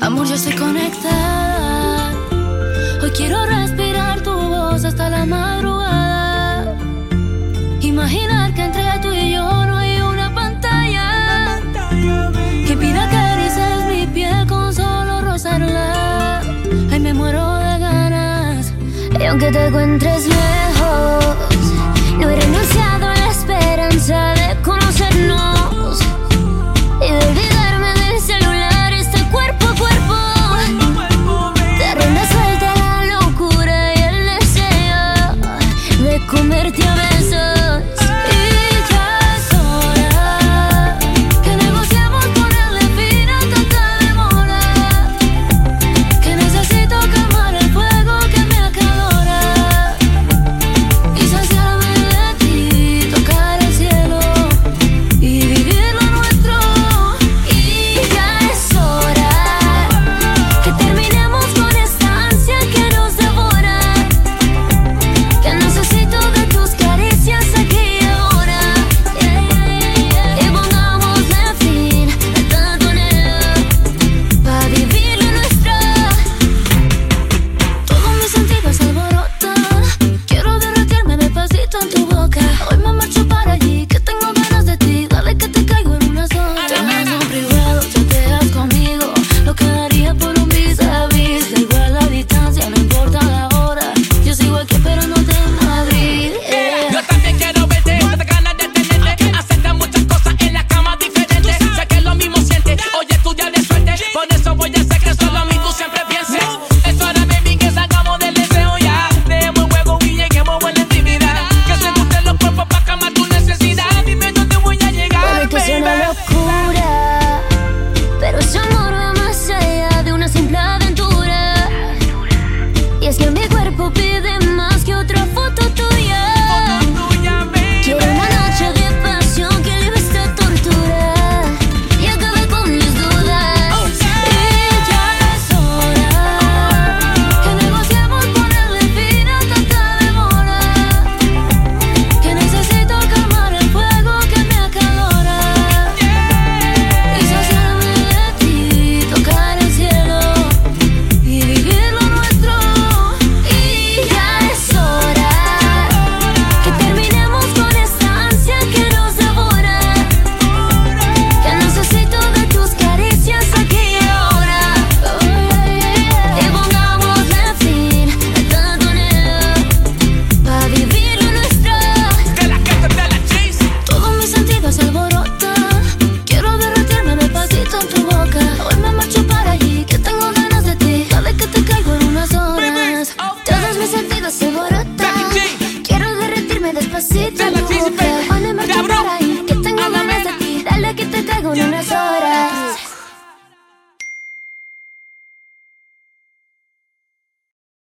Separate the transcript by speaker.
Speaker 1: Amor, yo estoy conectada. Hoy quiero respirar tu voz hasta la madrugada. Imaginar que entre tú y yo no hay una pantalla. que pida que arices mi piel con solo rozarla. Ay, me muero de ganas. Y aunque te encuentres bien. ya con unas horas.